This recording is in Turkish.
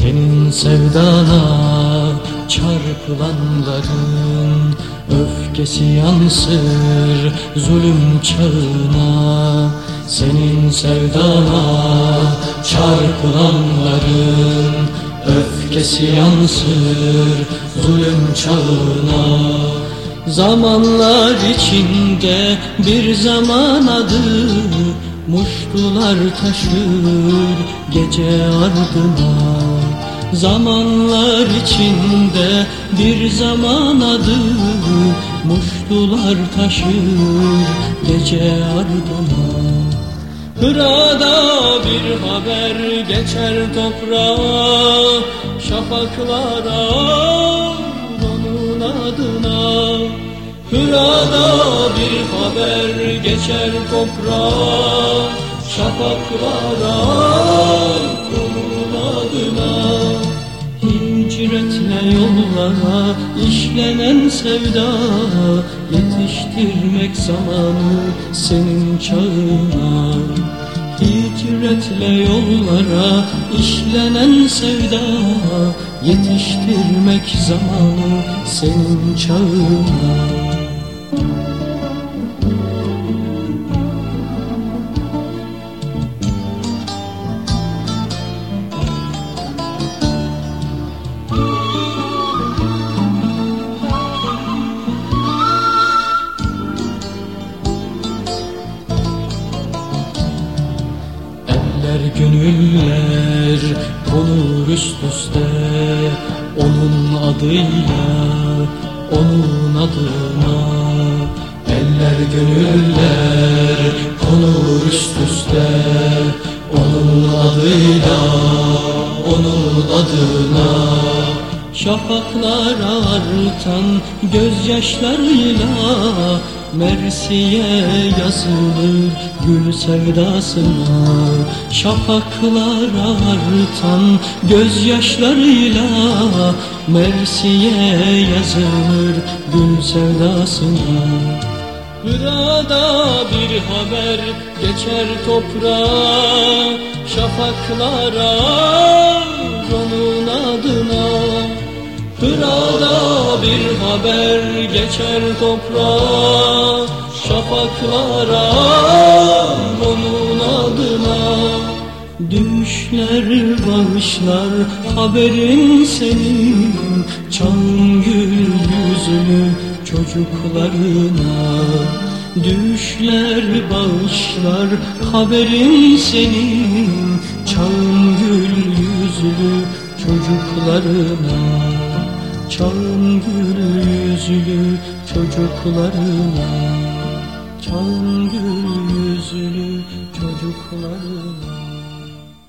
Senin sevdana çarpılanların Öfkesi yansır zulüm çağına. Senin sevdana çarpılanların Öfkesi yansır zulüm çağına. Zamanlar içinde bir zaman adı Muştular taşır gece ardına Zamanlar içinde bir zaman adı Muştular taşır gece ardına. Hırada bir haber geçer toprağa Şafaklara onun adına. Hırada bir haber geçer toprağa Şafaklara onun adına yollara işlenen sevda Yetiştirmek zamanı senin çağına. Hicretle yollara işlenen sevda Yetiştirmek zamanı senin çağına gönüller konur üst üste. Onun adıyla, onun adına Eller gönüller konur üst üste. Onun adıyla, onun adına Şafaklara artan gözyaşlarıyla Mersiye yazılır gül sevdasına. Şafaklara artan gözyaşlarıyla. Mersiye yazılır gül sevdasına. Hırada bir haber geçer toprağa. Şafaklara onun adına. Hırada bir haber geçer toprağa Şafaklara onun adına. Düşler bağışlar haberin senin. Çam gül yüzlü çocuklarına. Düşler bağışlar haberin senin. Çam gül çocuklarına Çağın gül yüzlü çocuklarına. Çağın gül yüzlü çocuklarına